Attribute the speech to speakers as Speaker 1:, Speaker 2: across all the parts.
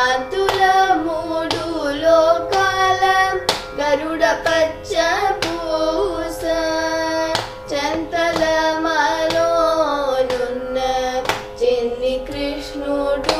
Speaker 1: కాంతుల మూడు లోకాల గరుడ పచ్చ పూస చెంతల మలోనున్న చిన్ని కృష్ణుడు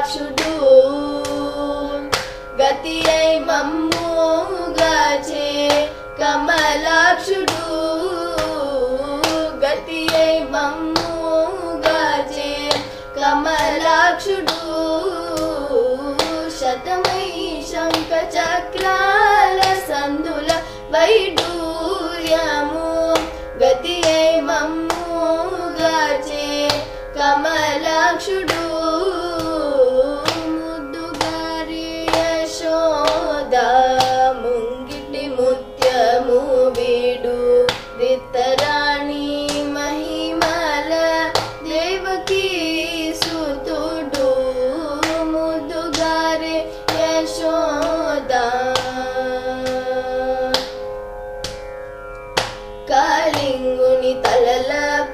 Speaker 1: కమలాక్షుడు గతి అయి మమ్ముగాచే కమలాక్షుడు గతి అయి మమ్ముగాచే కమలాక్షుడు శతమై శంఖ చక్రాల సందుల వైడూర్యము గతి అయి మమ్ముగాచే కమలాక్షుడు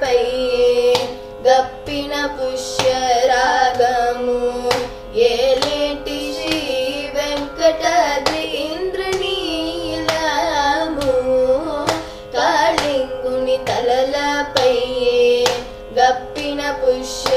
Speaker 1: తలలపై గప్పిన పుష్యరాగము. ఏలేటి శ్రీ వెంకటాద్రి ఇంద్రనీలము కాళింగుని తలలపై గప్పిన పుష్య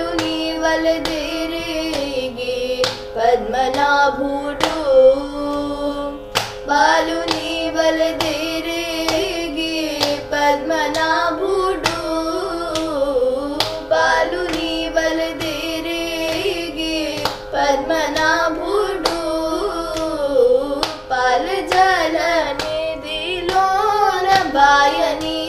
Speaker 1: ी वल देरेरे पद्मना भूडो बालनी वल देरे पद्मना भूडो बालनी वल देरे पाल जलने दोन भानि